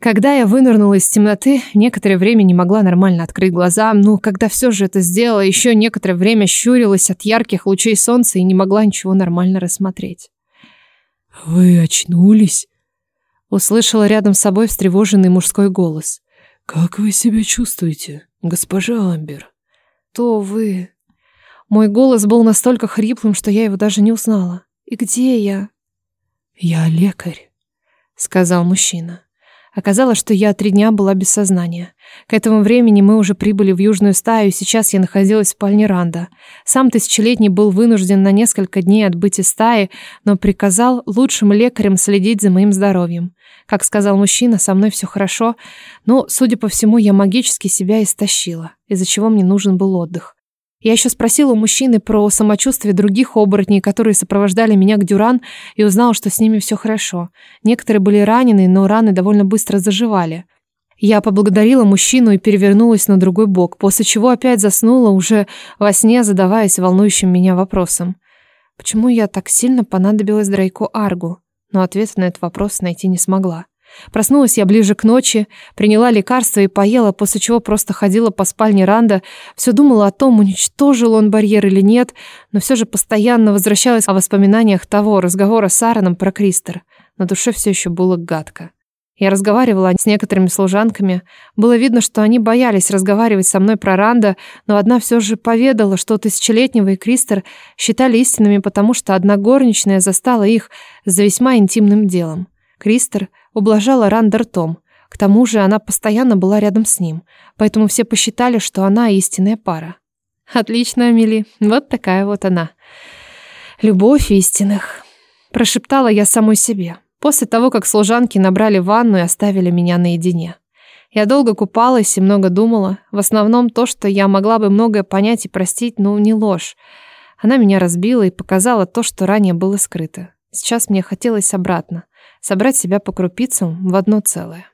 Когда я вынырнула из темноты, некоторое время не могла нормально открыть глаза, но когда все же это сделала, еще некоторое время щурилась от ярких лучей солнца и не могла ничего нормально рассмотреть. «Вы очнулись?» Услышала рядом с собой встревоженный мужской голос. «Как вы себя чувствуете, госпожа Амбер?» «То вы...» Мой голос был настолько хриплым, что я его даже не узнала. «И где я?» «Я лекарь», — сказал мужчина. Оказалось, что я три дня была без сознания. К этому времени мы уже прибыли в Южную стаю, и сейчас я находилась в спальне Ранда. Сам Тысячелетний был вынужден на несколько дней отбыть из стаи, но приказал лучшим лекарям следить за моим здоровьем. Как сказал мужчина, со мной все хорошо, но, судя по всему, я магически себя истощила, из-за чего мне нужен был отдых. Я еще спросила у мужчины про самочувствие других оборотней, которые сопровождали меня к Дюран, и узнала, что с ними все хорошо. Некоторые были ранены, но раны довольно быстро заживали. Я поблагодарила мужчину и перевернулась на другой бок, после чего опять заснула, уже во сне задаваясь волнующим меня вопросом. Почему я так сильно понадобилась Драйко Аргу? Но ответ на этот вопрос найти не смогла. Проснулась я ближе к ночи, приняла лекарство и поела, после чего просто ходила по спальне Ранда, все думала о том, уничтожил он барьер или нет, но все же постоянно возвращалась о воспоминаниях того разговора с Аароном про Кристер. На душе все еще было гадко. Я разговаривала с некоторыми служанками. Было видно, что они боялись разговаривать со мной про Ранда, но одна все же поведала, что Тысячелетнего и Кристер считали истинными, потому что одна горничная застала их за весьма интимным делом. Кристер ублажала Ранда ртом. К тому же она постоянно была рядом с ним, поэтому все посчитали, что она истинная пара. «Отлично, Амели, вот такая вот она. Любовь истинных», – прошептала я самой себе, после того, как служанки набрали ванну и оставили меня наедине. Я долго купалась и много думала, в основном то, что я могла бы многое понять и простить, но не ложь. Она меня разбила и показала то, что ранее было скрыто. Сейчас мне хотелось обратно, собрать себя по крупицам в одно целое.